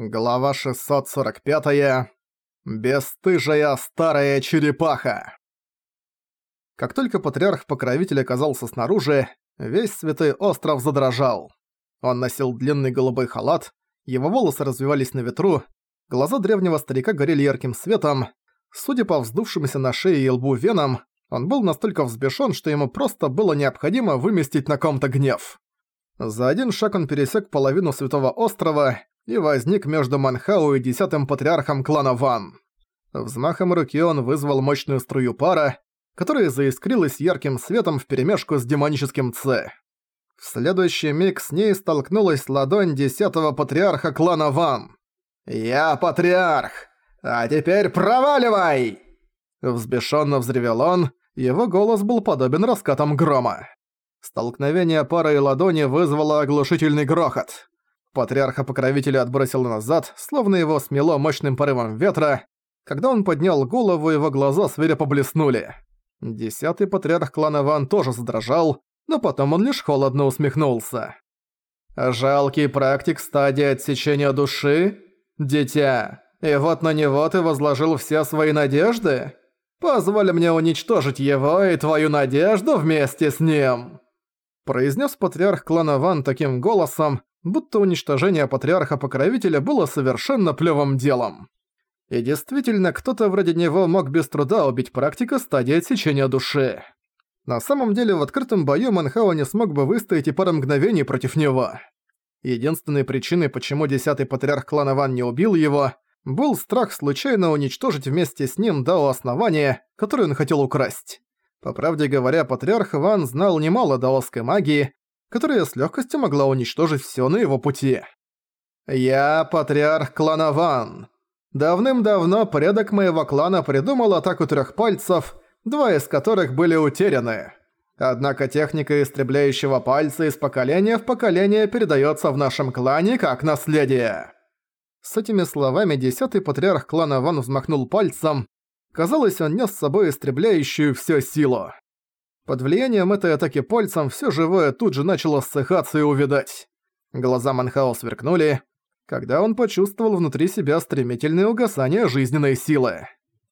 Глава 645. Бесстыжая старая черепаха. Как только патриарх-покровитель оказался снаружи, весь святой остров задрожал. Он носил длинный голубой халат, его волосы развивались на ветру, глаза древнего старика горели ярким светом. Судя по вздувшимся на шее и лбу венам, он был настолько взбешён, что ему просто было необходимо выместить на ком-то гнев. За один шаг он пересек половину святого острова и возник между Манхау и десятым патриархом клана Ван. Взмахом руки он вызвал мощную струю пара, которая заискрилась ярким светом вперемешку с демоническим Ц. В следующий миг с ней столкнулась ладонь десятого патриарха клана Ван. «Я патриарх! А теперь проваливай!» Взбешенно взревел он, его голос был подобен раскатам грома. Столкновение пары и ладони вызвало оглушительный грохот. Патриарха-покровителя отбросил назад, словно его смело мощным порывом ветра. Когда он поднял голову, его глаза свирепо блеснули. Десятый патриарх клана Ван тоже задрожал, но потом он лишь холодно усмехнулся. «Жалкий практик стадии отсечения души? Дитя, и вот на него ты возложил все свои надежды? Позволь мне уничтожить его и твою надежду вместе с ним!» Произнес патриарх клана Ван таким голосом, будто уничтожение патриарха-покровителя было совершенно плевым делом. И действительно, кто-то вроде него мог без труда убить практика стадии отсечения души. На самом деле, в открытом бою Манхао не смог бы выстоять и пару мгновений против него. Единственной причиной, почему десятый патриарх клана Ван не убил его, был страх случайно уничтожить вместе с ним Дао Основания, которое он хотел украсть. По правде говоря, патриарх Ван знал немало даосской магии, которая с легкостью могла уничтожить все на его пути. «Я патриарх клана Ван. Давным-давно предок моего клана придумал атаку трех пальцев, два из которых были утеряны. Однако техника истребляющего пальца из поколения в поколение передается в нашем клане как наследие». С этими словами десятый патриарх клана Ван взмахнул пальцем. Казалось, он нес с собой истребляющую всю силу. Под влиянием этой атаки пальцем все живое тут же начало ссыхаться и увядать. Глаза Манхао сверкнули, когда он почувствовал внутри себя стремительное угасание жизненной силы.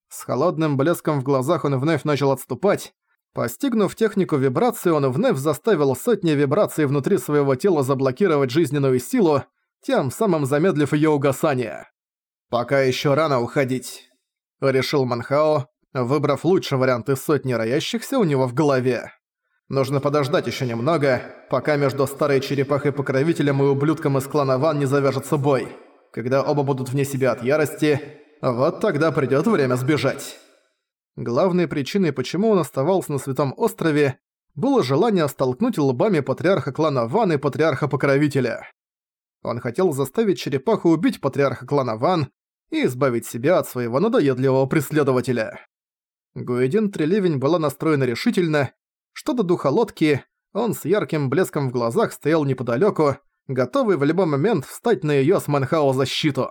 С холодным блеском в глазах он вновь начал отступать. Постигнув технику вибрации, он вновь заставил сотни вибраций внутри своего тела заблокировать жизненную силу, тем самым замедлив ее угасание. «Пока еще рано уходить», — решил Манхао, выбрав лучший вариант из сотни роящихся у него в голове. Нужно подождать еще немного, пока между старой черепахой-покровителем и ублюдком из клана Ван не завяжется бой. Когда оба будут вне себя от ярости, вот тогда придёт время сбежать. Главной причиной, почему он оставался на Святом Острове, было желание столкнуть лбами патриарха клана Ван и патриарха-покровителя. Он хотел заставить черепаху убить патриарха клана Ван и избавить себя от своего надоедливого преследователя. Гуэдин Трелевень была настроена решительно. Что до духа лодки, он с ярким блеском в глазах стоял неподалёку, готовый в любой момент встать на её с Манхао защиту.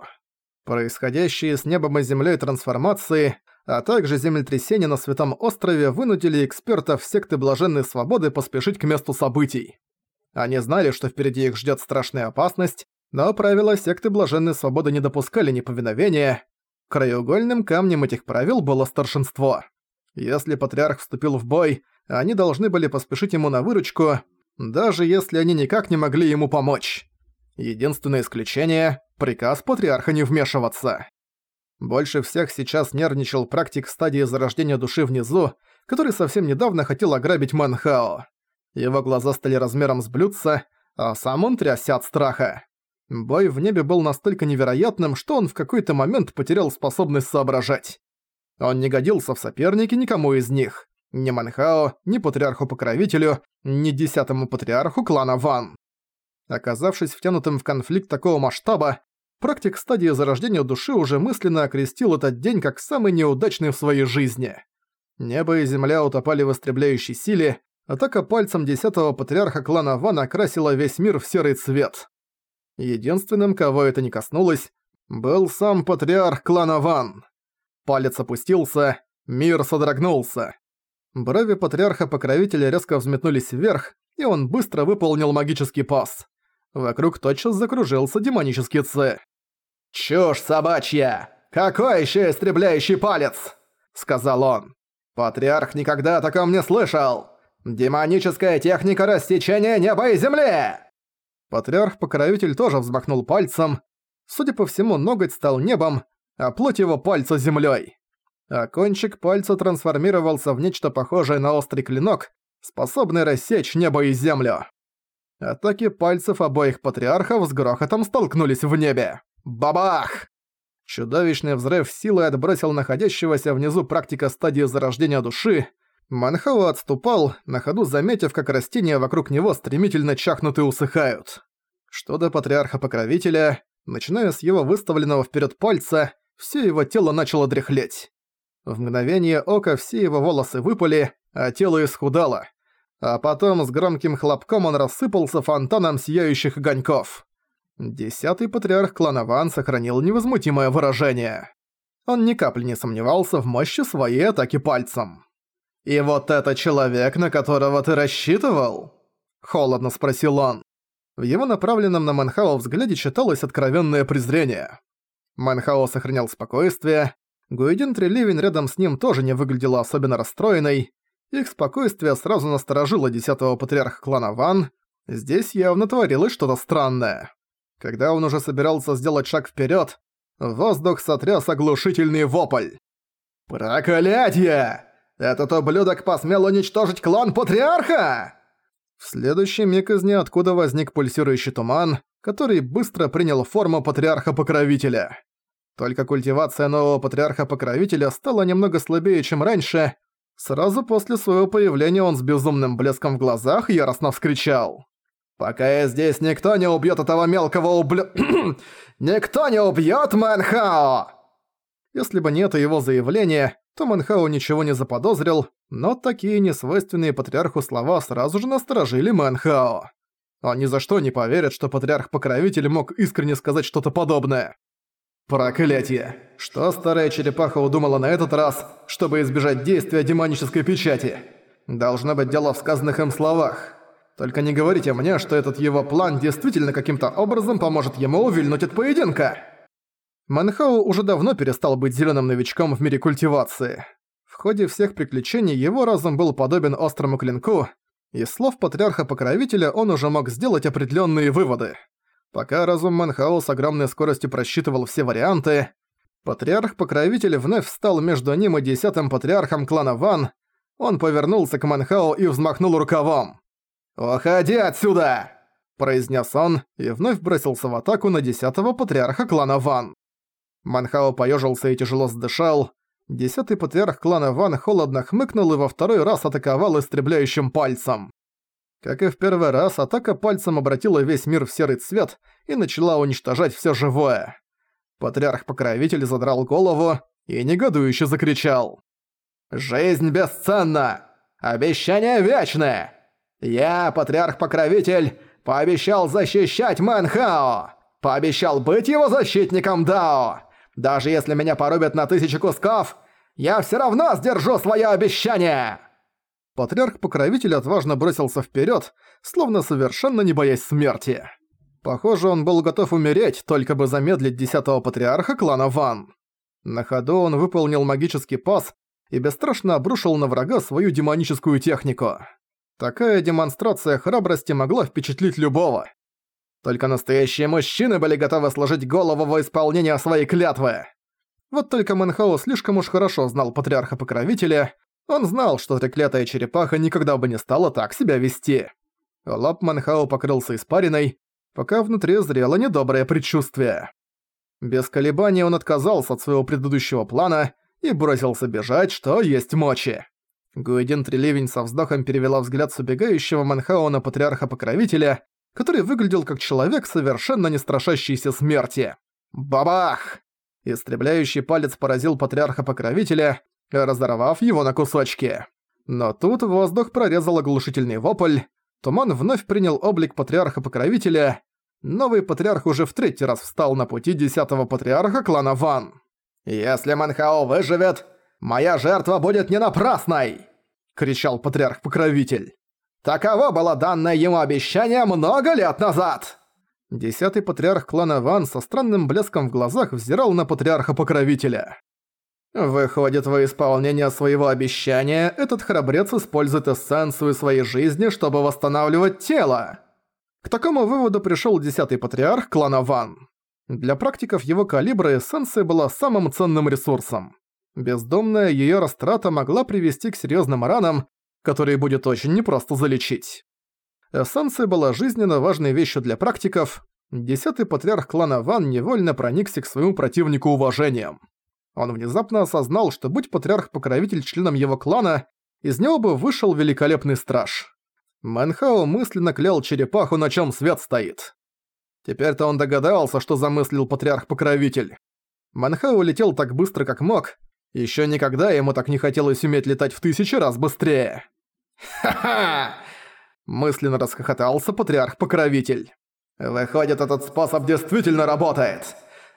Происходящие с небом и землей трансформации, а также землетрясения на Святом острове вынудили экспертов секты Блаженной Свободы поспешить к месту событий. Они знали, что впереди их ждёт страшная опасность, но правила секты Блаженной Свободы не допускали неповиновения. Краеугольным камнем этих правил было старшинство. Если патриарх вступил в бой, они должны были поспешить ему на выручку, даже если они никак не могли ему помочь. Единственное исключение – приказ патриарха не вмешиваться. Больше всех сейчас нервничал практик стадии зарождения души внизу, который совсем недавно хотел ограбить Манхао. Его глаза стали размером с блюдца, а сам он трясся от страха. Бой в небе был настолько невероятным, что он в какой-то момент потерял способность соображать. Он не годился в соперники никому из них. Ни Манхао, ни Патриарху-Покровителю, ни Десятому Патриарху клана Ван. Оказавшись втянутым в конфликт такого масштаба, практик стадии зарождения души уже мысленно окрестил этот день как самый неудачный в своей жизни. Небо и земля утопали в истребляющей силе, атака пальцем Десятого Патриарха клана Ван окрасила весь мир в серый цвет. Единственным, кого это не коснулось, был сам Патриарх клана Ван. Палец опустился, мир содрогнулся. Брови патриарха-покровителя резко взметнулись вверх, и он быстро выполнил магический пас. Вокруг тотчас закружился демонический Ц. «Чушь собачья! Какой еще истребляющий палец?» — сказал он. «Патриарх никогда о таком не слышал! Демоническая техника рассечения неба и земли!» Патриарх-покровитель тоже взмахнул пальцем. Судя по всему, ноготь стал небом, а плоть его пальца землей. А кончик пальца трансформировался в нечто похожее на острый клинок, способный рассечь небо и землю. Атаки пальцев обоих патриархов с грохотом столкнулись в небе. Бабах! Чудовищный взрыв силы отбросил находящегося внизу практика стадии зарождения души. Манхау отступал, на ходу заметив, как растения вокруг него стремительно чахнут и усыхают. Что до патриарха-покровителя, начиная с его выставленного вперед пальца, все его тело начало дряхлеть. В мгновение ока все его волосы выпали, а тело исхудало. А потом с громким хлопком он рассыпался фонтаном сияющих огоньков. Десятый патриарх клана Ван сохранил невозмутимое выражение. Он ни капли не сомневался в мощи своей атаки пальцем. «И вот это человек, на которого ты рассчитывал?» Холодно спросил он. В его направленном на Манхао взгляде читалось откровенное презрение. Манхао сохранял спокойствие. Гуэдин Треливень рядом с ним тоже не выглядела особенно расстроенной. Их спокойствие сразу насторожило десятого патриарха клана Ван. Здесь явно творилось что-то странное. Когда он уже собирался сделать шаг вперед, воздух сотряс оглушительный вопль. «Проклятье! Этот ублюдок посмел уничтожить клан Патриарха!» В следующий миг из ниоткуда возник пульсирующий туман, который быстро принял форму Патриарха-Покровителя. Только культивация нового Патриарха-Покровителя стала немного слабее, чем раньше. Сразу после своего появления он с безумным блеском в глазах яростно вскричал. «Пока я здесь, никто не убьёт этого мелкого ублю... никто не убьёт Мэнхао!» Если бы не это его заявление, то Мэнхао ничего не заподозрил, но такие несвойственные патриарху слова сразу же насторожили Мэнхао. Он ни за что не поверит, что патриарх-покровитель мог искренне сказать что-то подобное. Проклятие! Что старая черепаха удумала на этот раз, чтобы избежать действия демонической печати? Должно быть дело в сказанных им словах. Только не говорите мне, что этот его план действительно каким-то образом поможет ему увильнуть от поединка. Манхау уже давно перестал быть зеленым новичком в мире культивации. В ходе всех приключений его разум был подобен острому клинку, и слов патриарха-покровителя он уже мог сделать определенные выводы. Пока разум Манхау с огромной скоростью просчитывал все варианты, патриарх-покровитель вновь встал между ним и десятым патриархом клана Ван, он повернулся к Манхау и взмахнул рукавом. «Уходи отсюда!» – произнес он и вновь бросился в атаку на десятого патриарха клана Ван. Манхао поёжился и тяжело сдышал. Десятый патриарх клана Ван холодно хмыкнул и во второй раз атаковал истребляющим пальцем. Как и в первый раз, атака пальцем обратила весь мир в серый цвет и начала уничтожать всё живое. Патриарх-покровитель задрал голову и негодующе закричал. «Жизнь бесценна! Обещание вечное! Я, патриарх-покровитель, пообещал защищать Мэнхао! Пообещал быть его защитником Дао! Даже если меня порубят на тысячи кусков, я все равно сдержу свое обещание!» Патриарх-покровитель отважно бросился вперед, словно совершенно не боясь смерти. Похоже, он был готов умереть, только бы замедлить десятого патриарха клана Ван. На ходу он выполнил магический пас и бесстрашно обрушил на врага свою демоническую технику. Такая демонстрация храбрости могла впечатлить любого. Только настоящие мужчины были готовы сложить голову во исполнение своей клятвы. Вот только Мэнхао слишком уж хорошо знал патриарха-покровителя, он знал, что треклятая черепаха никогда бы не стала так себя вести. Лоб Мэнхао покрылся испариной, пока внутри зрело недоброе предчувствие. Без колебаний он отказался от своего предыдущего плана и бросился бежать, что есть мочи. Гуэдин Треливень со вздохом перевела взгляд с убегающего Манхау на патриарха-покровителя, который выглядел как человек, совершенно не страшащийся смерти. Бабах! Истребляющий палец поразил патриарха-покровителя, разорвав его на кусочки. Но тут воздух прорезал оглушительный вопль, туман вновь принял облик патриарха-покровителя, новый патриарх уже в третий раз встал на пути десятого патриарха клана Ван. «Если Манхао выживет, Моя жертва будет не напрасной!» — кричал патриарх-покровитель. «Таково было данное ему обещание много лет назад!» Десятый патриарх клана Ван со странным блеском в глазах взирал на патриарха-покровителя. Выходит, во исполнение своего обещания этот храбрец использует эссенцию своей жизни, чтобы восстанавливать тело. К такому выводу пришел десятый патриарх клана Ван. Для практиков его калибра эссенция была самым ценным ресурсом. Бездомная ее растрата могла привести к серьезным ранам, которые будет очень непросто залечить. Эссенция была жизненно важной вещью для практиков. Десятый патриарх клана Ван невольно проникся к своему противнику уважением. Он внезапно осознал, что будь патриарх-покровитель членом его клана, из него бы вышел великолепный страж. Мэнхао мысленно клял черепаху, на чем свет стоит. Теперь-то он догадался, что замыслил патриарх-покровитель. Мэнхао летел так быстро, как мог. Еще никогда ему так не хотелось уметь летать в тысячи раз быстрее. «Ха-ха!» Мысленно расхохотался патриарх-покровитель. «Выходит, этот способ действительно работает.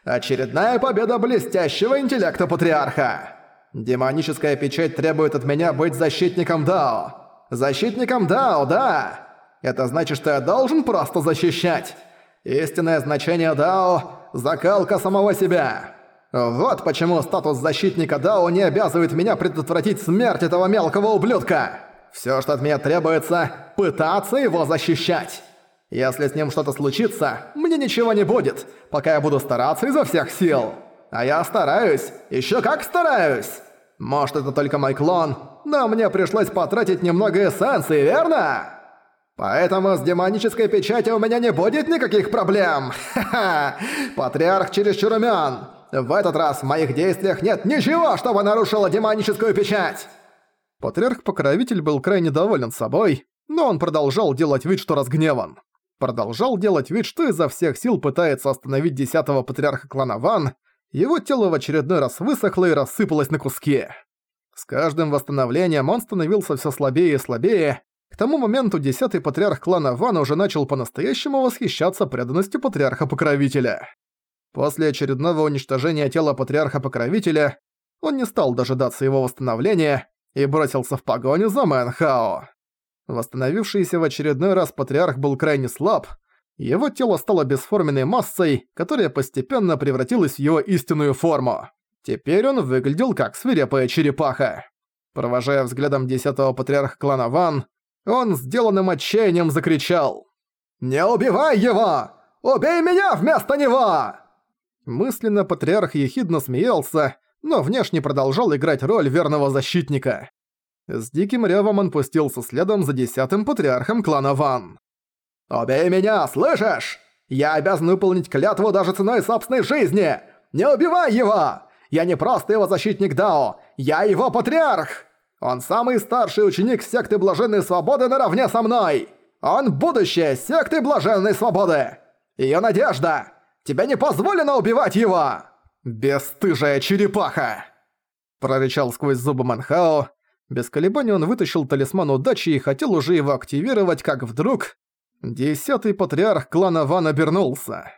Очередная победа блестящего интеллекта патриарха. Демоническая печать требует от меня быть защитником Дао. Защитником Дао, да. Это значит, что я должен просто защищать. Истинное значение Дао – закалка самого себя. Вот почему статус защитника Дао не обязывает меня предотвратить смерть этого мелкого ублюдка. Все, что от меня требуется – пытаться его защищать. Если с ним что-то случится, мне ничего не будет, пока я буду стараться изо всех сил. А я стараюсь, еще как стараюсь. Может, это только мой клон, но мне пришлось потратить немного эссенции, верно? Поэтому с демонической печатью у меня не будет никаких проблем. Ха-ха! Патриарх чересчур умён. В этот раз в моих действиях нет ничего, чтобы нарушило демоническую печать. Патриарх-покровитель был крайне доволен собой, но он продолжал делать вид, что разгневан. Продолжал делать вид, что изо всех сил пытается остановить десятого патриарха клана Ван, его тело в очередной раз высохло и рассыпалось на куски. С каждым восстановлением он становился все слабее и слабее. К тому моменту десятый патриарх клана Ван уже начал по-настоящему восхищаться преданностью патриарха-покровителя. После очередного уничтожения тела патриарха-покровителя он не стал дожидаться его восстановления и бросился в погоню за Мэнхао. Восстановившийся в очередной раз патриарх был крайне слаб, его тело стало бесформенной массой, которая постепенно превратилась в его истинную форму. Теперь он выглядел как свирепая черепаха. Провожая взглядом десятого патриарха клана Ван, он сделанным отчаянием закричал «Не убивай его! Убей меня вместо него!» Мысленно патриарх ехидно смеялся, но внешне продолжал играть роль верного защитника. С диким ревом он пустился следом за десятым патриархом клана Ван. «Убей меня, слышишь? Я обязан выполнить клятву даже ценой собственной жизни! Не убивай его! Я не просто его защитник Дао, я его патриарх! Он самый старший ученик секты Блаженной Свободы наравне со мной! Он будущее секты Блаженной Свободы! Её надежда! Тебе не позволено убивать его!» «Бесстыжая черепаха!» Прорычал сквозь зубы Манхао. Без колебаний он вытащил талисман удачи и хотел уже его активировать, как вдруг... Десятый патриарх клана Ван обернулся.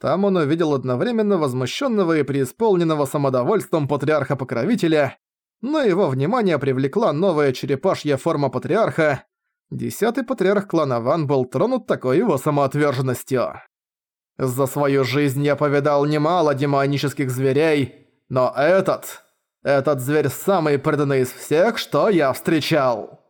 Там он увидел одновременно возмущенного и преисполненного самодовольством патриарха-покровителя, но его внимание привлекла новая черепашья форма патриарха. Десятый патриарх клана Ван был тронут такой его самоотверженностью. «За свою жизнь я повидал немало демонических зверей, но этот... Этот зверь самый преданный из всех, что я встречал!»